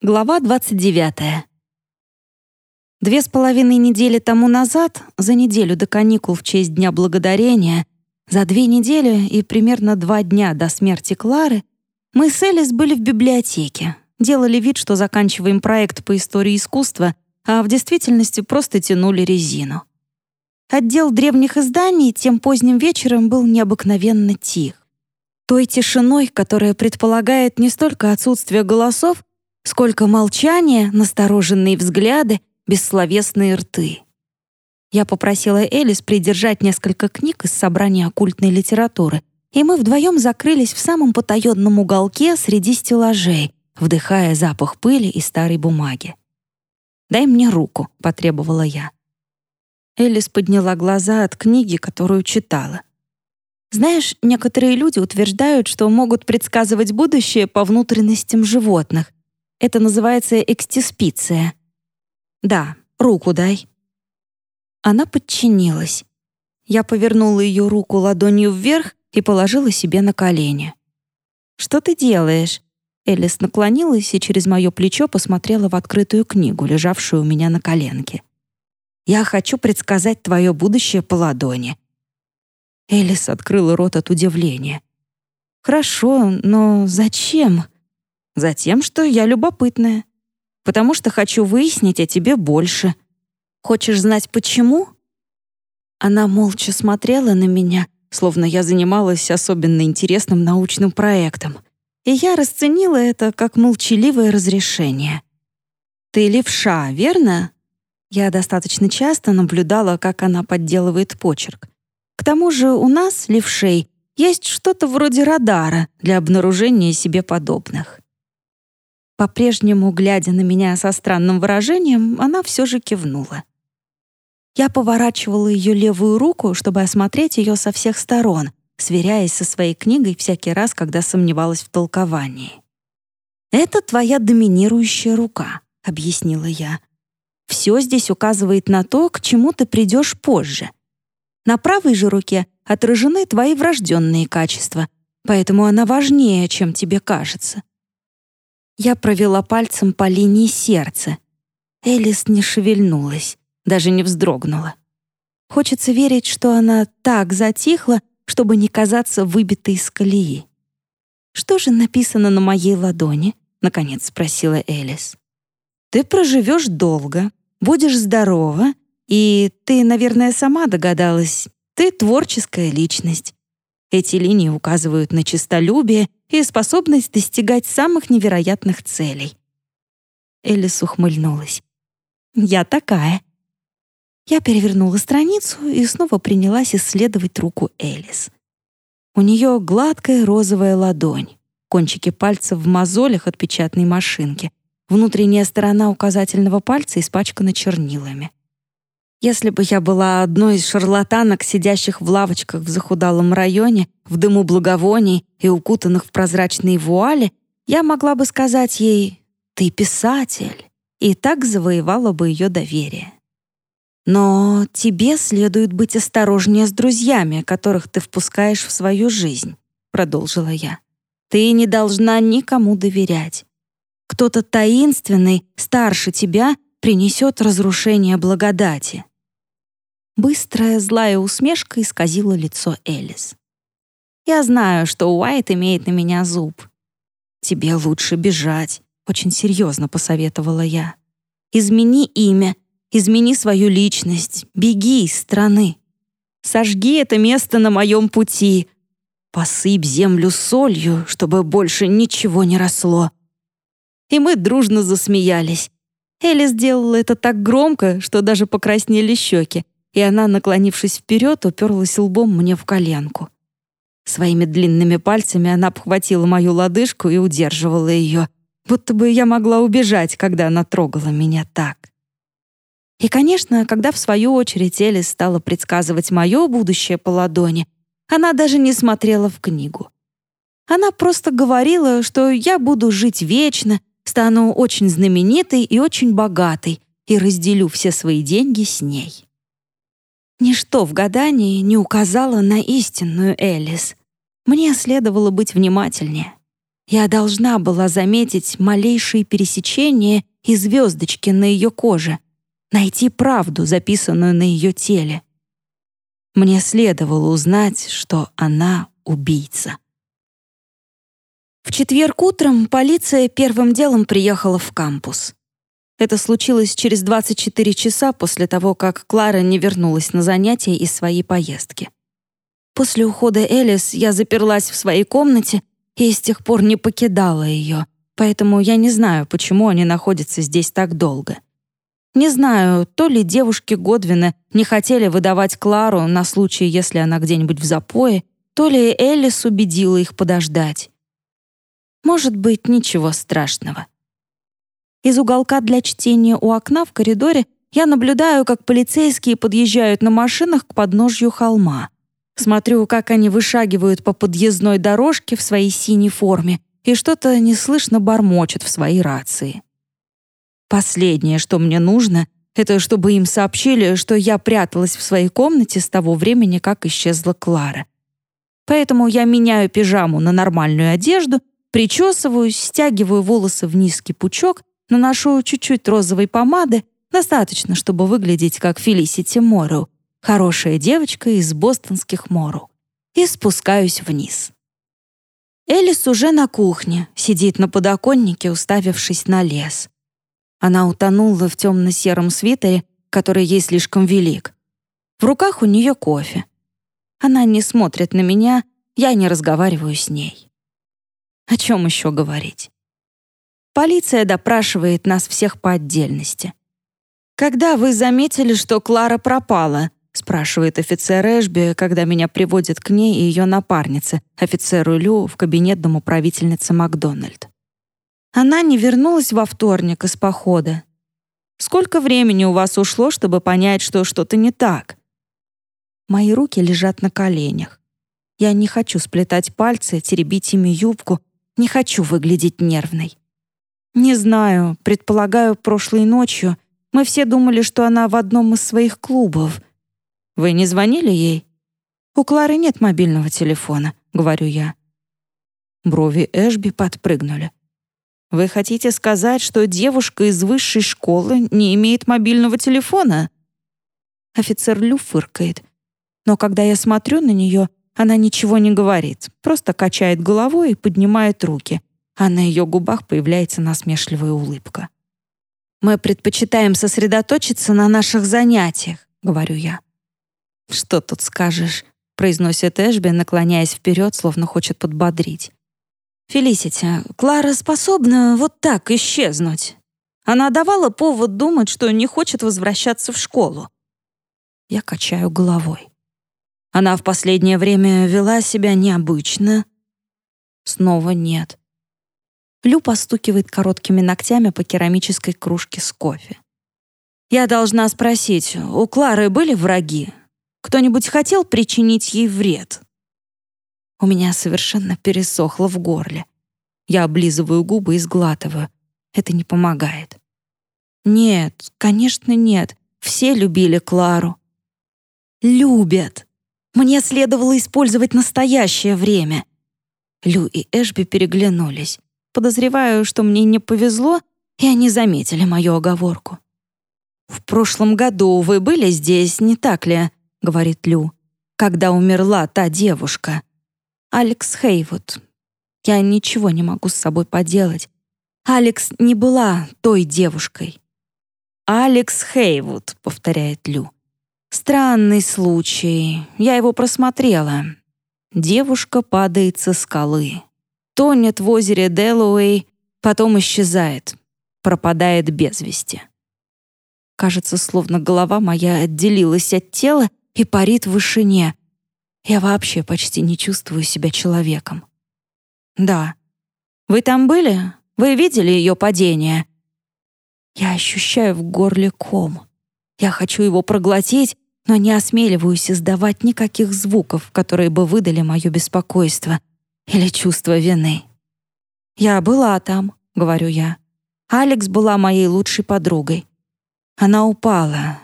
Глава 29. Две с половиной недели тому назад, за неделю до каникул в честь Дня Благодарения, за две недели и примерно два дня до смерти Клары, мы с Элис были в библиотеке, делали вид, что заканчиваем проект по истории искусства, а в действительности просто тянули резину. Отдел древних изданий тем поздним вечером был необыкновенно тих. Той тишиной, которая предполагает не столько отсутствие голосов, Сколько молчания, настороженные взгляды, бессловесные рты. Я попросила Элис придержать несколько книг из собрания оккультной литературы, и мы вдвоем закрылись в самом потаенном уголке среди стеллажей, вдыхая запах пыли и старой бумаги. «Дай мне руку», — потребовала я. Элис подняла глаза от книги, которую читала. Знаешь, некоторые люди утверждают, что могут предсказывать будущее по внутренностям животных, это называется экстиспиция. Да, руку дай. Она подчинилась. Я повернула ее руку ладонью вверх и положила себе на колени. «Что ты делаешь?» Элис наклонилась и через мое плечо посмотрела в открытую книгу, лежавшую у меня на коленке. «Я хочу предсказать твое будущее по ладони». Элис открыла рот от удивления. «Хорошо, но зачем?» Затем, что я любопытная. Потому что хочу выяснить о тебе больше. Хочешь знать, почему?» Она молча смотрела на меня, словно я занималась особенно интересным научным проектом. И я расценила это как молчаливое разрешение. «Ты левша, верно?» Я достаточно часто наблюдала, как она подделывает почерк. К тому же у нас, левшей, есть что-то вроде радара для обнаружения себе подобных. По-прежнему, глядя на меня со странным выражением, она все же кивнула. Я поворачивала ее левую руку, чтобы осмотреть ее со всех сторон, сверяясь со своей книгой всякий раз, когда сомневалась в толковании. «Это твоя доминирующая рука», — объяснила я. «Все здесь указывает на то, к чему ты придешь позже. На правой же руке отражены твои врожденные качества, поэтому она важнее, чем тебе кажется. Я провела пальцем по линии сердца. Элис не шевельнулась, даже не вздрогнула. Хочется верить, что она так затихла, чтобы не казаться выбитой из колеи. «Что же написано на моей ладони?» — наконец спросила Элис. «Ты проживешь долго, будешь здорова, и ты, наверное, сама догадалась, ты творческая личность. Эти линии указывают на честолюбие и способность достигать самых невероятных целей. Элис ухмыльнулась. «Я такая». Я перевернула страницу и снова принялась исследовать руку Элис. У нее гладкая розовая ладонь, кончики пальцев в мозолях от печатной машинки, внутренняя сторона указательного пальца испачкана чернилами. Если бы я была одной из шарлатанок, сидящих в лавочках в захудалом районе, в дыму благовоний и укутанных в прозрачные вуали, я могла бы сказать ей «ты писатель», и так завоевала бы ее доверие. Но тебе следует быть осторожнее с друзьями, которых ты впускаешь в свою жизнь, продолжила я. Ты не должна никому доверять. Кто-то таинственный, старше тебя, принесет разрушение благодати. Быстрая злая усмешка исказила лицо Элис. «Я знаю, что Уайт имеет на меня зуб. Тебе лучше бежать», — очень серьезно посоветовала я. «Измени имя, измени свою личность, беги из страны. Сожги это место на моем пути. Посыпь землю солью, чтобы больше ничего не росло». И мы дружно засмеялись. Элис сделала это так громко, что даже покраснели щеки, и она, наклонившись вперед, уперлась лбом мне в коленку. Своими длинными пальцами она обхватила мою лодыжку и удерживала ее, будто бы я могла убежать, когда она трогала меня так. И, конечно, когда в свою очередь Элис стала предсказывать мое будущее по ладони, она даже не смотрела в книгу. Она просто говорила, что я буду жить вечно, стану очень знаменитой и очень богатой и разделю все свои деньги с ней. Ничто в гадании не указало на истинную Элис. Мне следовало быть внимательнее. Я должна была заметить малейшие пересечения и звездочки на ее коже, найти правду, записанную на ее теле. Мне следовало узнать, что она убийца. В четверг утром полиция первым делом приехала в кампус. Это случилось через 24 часа после того, как Клара не вернулась на занятия из своей поездки. После ухода Элис я заперлась в своей комнате и с тех пор не покидала ее, поэтому я не знаю, почему они находятся здесь так долго. Не знаю, то ли девушки Годвина не хотели выдавать Клару на случай, если она где-нибудь в запое, то ли Элис убедила их подождать. Может быть, ничего страшного. Из уголка для чтения у окна в коридоре я наблюдаю, как полицейские подъезжают на машинах к подножью холма. Смотрю, как они вышагивают по подъездной дорожке в своей синей форме и что-то неслышно бормочут в своей рации. Последнее, что мне нужно, это чтобы им сообщили, что я пряталась в своей комнате с того времени, как исчезла Клара. Поэтому я меняю пижаму на нормальную одежду, причесываюсь, стягиваю волосы в низкий пучок Наношу чуть-чуть розовой помады, достаточно, чтобы выглядеть как Фелисити Морроу, хорошая девочка из бостонских Морроу, и спускаюсь вниз. Элис уже на кухне, сидит на подоконнике, уставившись на лес. Она утонула в темно-сером свитере, который ей слишком велик. В руках у нее кофе. Она не смотрит на меня, я не разговариваю с ней. О чем еще говорить? Полиция допрашивает нас всех по отдельности. «Когда вы заметили, что Клара пропала?» — спрашивает офицер Эшби, когда меня приводят к ней и ее напарнице, офицеру Лю, в кабинет домоправительницы Макдональд. Она не вернулась во вторник из похода. Сколько времени у вас ушло, чтобы понять, что что-то не так? Мои руки лежат на коленях. Я не хочу сплетать пальцы, теребить ими юбку, не хочу выглядеть нервной. «Не знаю. Предполагаю, прошлой ночью. Мы все думали, что она в одном из своих клубов. Вы не звонили ей?» «У Клары нет мобильного телефона», — говорю я. Брови Эшби подпрыгнули. «Вы хотите сказать, что девушка из высшей школы не имеет мобильного телефона?» Офицер Лю фыркает. Но когда я смотрю на нее, она ничего не говорит, просто качает головой и поднимает руки а на ее губах появляется насмешливая улыбка. «Мы предпочитаем сосредоточиться на наших занятиях», — говорю я. «Что тут скажешь?» — произносит Эшби, наклоняясь вперед, словно хочет подбодрить. «Фелисити, Клара способна вот так исчезнуть. Она давала повод думать, что не хочет возвращаться в школу». Я качаю головой. Она в последнее время вела себя необычно. Снова нет. Лю постукивает короткими ногтями по керамической кружке с кофе. «Я должна спросить, у Клары были враги? Кто-нибудь хотел причинить ей вред?» У меня совершенно пересохло в горле. Я облизываю губы и сглатываю. Это не помогает. Нет, конечно, нет. Все любили Клару. Любят. Мне следовало использовать настоящее время. Лю и Эшби переглянулись. Подозреваю, что мне не повезло, и они заметили мою оговорку. «В прошлом году вы были здесь, не так ли?» — говорит Лю. «Когда умерла та девушка. Алекс Хейвуд. Я ничего не могу с собой поделать. Алекс не была той девушкой». «Алекс Хейвуд», — повторяет Лю. «Странный случай. Я его просмотрела. Девушка падает со скалы тонет в озере Дэллоуэй, потом исчезает, пропадает без вести. Кажется, словно голова моя отделилась от тела и парит в вышине. Я вообще почти не чувствую себя человеком. Да. Вы там были? Вы видели ее падение? Я ощущаю в горле ком. Я хочу его проглотить, но не осмеливаюсь издавать никаких звуков, которые бы выдали мое беспокойство или чувство вины. «Я была там», — говорю я. Алекс была моей лучшей подругой. Она упала.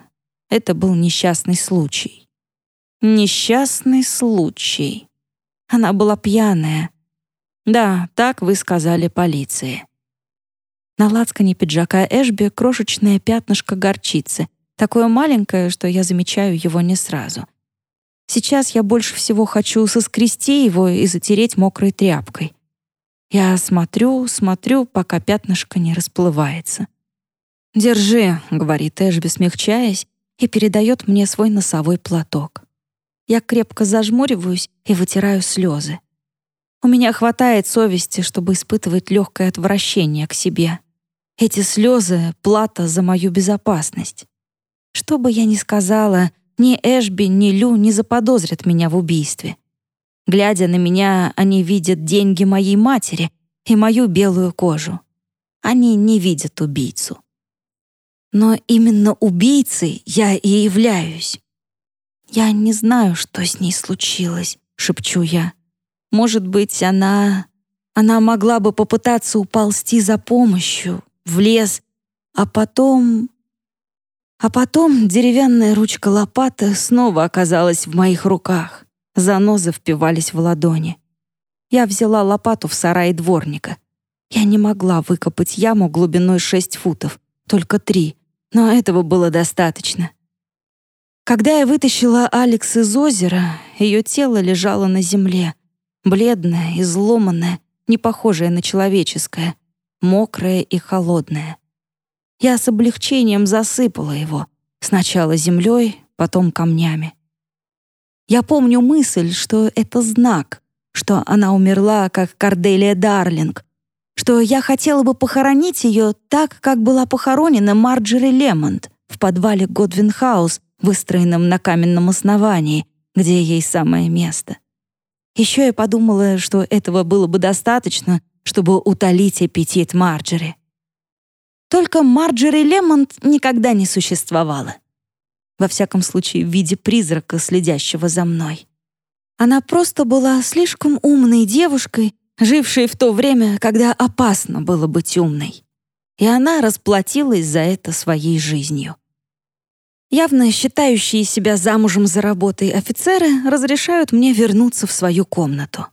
Это был несчастный случай. Несчастный случай. Она была пьяная. «Да, так вы сказали полиции». На лацкане пиджака Эшби крошечное пятнышко горчицы, такое маленькое, что я замечаю его не сразу. Сейчас я больше всего хочу соскрести его и затереть мокрой тряпкой. Я смотрю, смотрю, пока пятнышко не расплывается. «Держи», — говорит Эшби, смягчаясь, и передает мне свой носовой платок. Я крепко зажмуриваюсь и вытираю слезы. У меня хватает совести, чтобы испытывать легкое отвращение к себе. Эти слезы — плата за мою безопасность. Что бы я ни сказала, ни Эшби, ни Лю не заподозрят меня в убийстве. Глядя на меня, они видят деньги моей матери и мою белую кожу. Они не видят убийцу. Но именно убийцей я и являюсь. «Я не знаю, что с ней случилось», — шепчу я. «Может быть, она... Она могла бы попытаться уползти за помощью, в лес, а потом... А потом деревянная ручка лопаты снова оказалась в моих руках. Занозы впивались в ладони. Я взяла лопату в сарае дворника. Я не могла выкопать яму глубиной шесть футов, только три, но этого было достаточно. Когда я вытащила Алекс из озера, ее тело лежало на земле, бледное, изломанное, не похожее на человеческое, мокрое и холодное. Я с облегчением засыпала его, сначала землей, потом камнями. Я помню мысль, что это знак, что она умерла, как Корделия Дарлинг, что я хотела бы похоронить ее так, как была похоронена Марджери Лемонт в подвале Годвин-хаус, выстроенном на каменном основании, где ей самое место. Еще я подумала, что этого было бы достаточно, чтобы утолить аппетит Марджери. Только Марджери Лемонт никогда не существовала. Во всяком случае, в виде призрака, следящего за мной. Она просто была слишком умной девушкой, жившей в то время, когда опасно было быть умной. И она расплатилась за это своей жизнью. Явно считающие себя замужем за работой офицеры разрешают мне вернуться в свою комнату.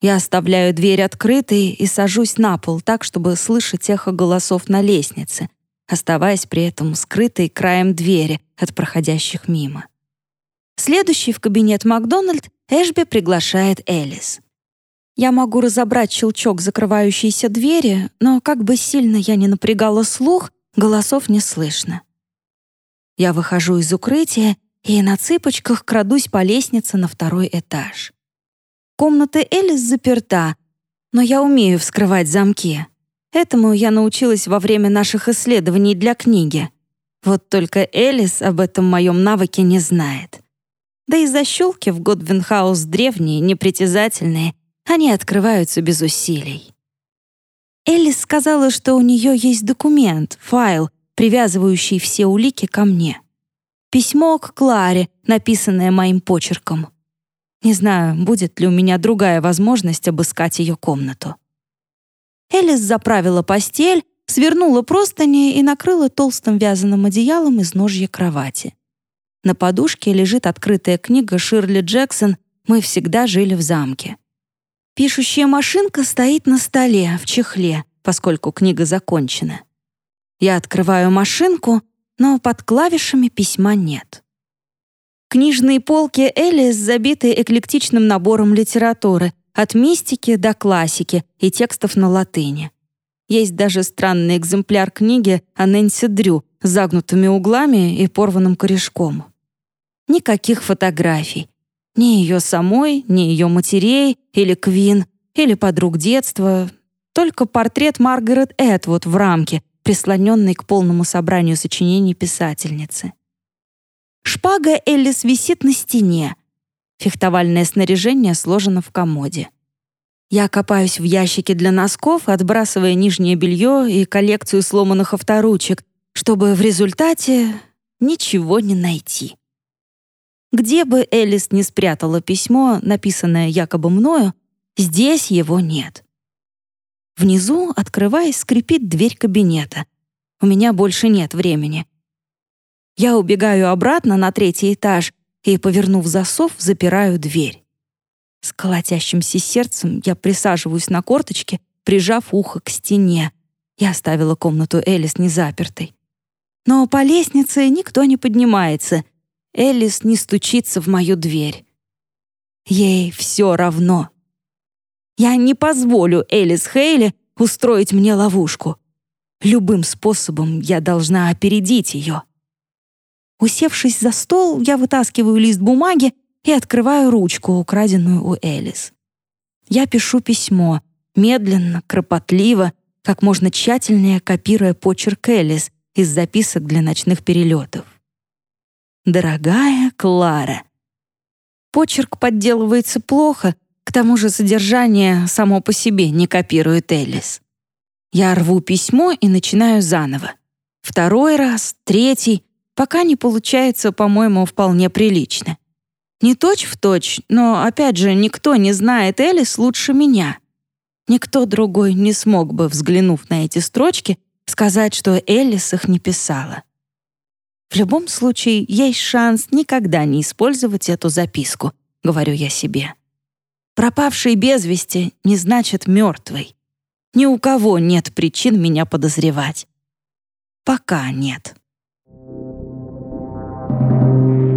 Я оставляю дверь открытой и сажусь на пол так, чтобы слышать эхо голосов на лестнице, оставаясь при этом скрытой краем двери от проходящих мимо. Следующий в кабинет Макдональд Эшби приглашает Элис. Я могу разобрать щелчок закрывающейся двери, но как бы сильно я ни напрягала слух, голосов не слышно. Я выхожу из укрытия и на цыпочках крадусь по лестнице на второй этаж. Комната Элис заперта, но я умею вскрывать замки. Этому я научилась во время наших исследований для книги. Вот только Элис об этом моем навыке не знает. Да и защелки в Годвинхаус древние, непритязательные, они открываются без усилий. Элис сказала, что у нее есть документ, файл, привязывающий все улики ко мне. Письмо к Кларе, написанное моим почерком. Не знаю, будет ли у меня другая возможность обыскать ее комнату. Элис заправила постель, свернула простыни и накрыла толстым вязаным одеялом из ножья кровати. На подушке лежит открытая книга Ширли Джексон «Мы всегда жили в замке». Пишущая машинка стоит на столе, в чехле, поскольку книга закончена. Я открываю машинку, но под клавишами письма нет. Книжные полки Элис забиты эклектичным набором литературы, от мистики до классики и текстов на латыни. Есть даже странный экземпляр книги о Нэнси Дрю с загнутыми углами и порванным корешком. Никаких фотографий. Ни ее самой, ни ее матерей, или Квин, или подруг детства. Только портрет Маргарет Этвуд в рамке, прислоненный к полному собранию сочинений писательницы. Шпага Эллис висит на стене. Фехтовальное снаряжение сложено в комоде. Я копаюсь в ящике для носков, отбрасывая нижнее белье и коллекцию сломанных авторучек, чтобы в результате ничего не найти. Где бы Элис не спрятала письмо, написанное якобы мною, здесь его нет. Внизу, открываясь, скрипит дверь кабинета. У меня больше нет времени. Я убегаю обратно на третий этаж и, повернув засов, запираю дверь. С колотящимся сердцем я присаживаюсь на корточке, прижав ухо к стене. Я оставила комнату Элис незапертой. Но по лестнице никто не поднимается. Элис не стучится в мою дверь. Ей все равно. Я не позволю Элис Хейли устроить мне ловушку. Любым способом я должна опередить ее. Усевшись за стол, я вытаскиваю лист бумаги и открываю ручку, украденную у Элис. Я пишу письмо, медленно, кропотливо, как можно тщательнее копируя почерк Элис из записок для ночных перелетов. «Дорогая Клара». Почерк подделывается плохо, к тому же содержание само по себе не копирует Элис. Я рву письмо и начинаю заново. Второй раз, третий, пока не получается, по-моему, вполне прилично. Не точь в точь, но, опять же, никто не знает Элис лучше меня. Никто другой не смог бы, взглянув на эти строчки, сказать, что Элис их не писала. В любом случае, есть шанс никогда не использовать эту записку, говорю я себе. Пропавший без вести не значит мертвый. Ни у кого нет причин меня подозревать. Пока нет. Thank you.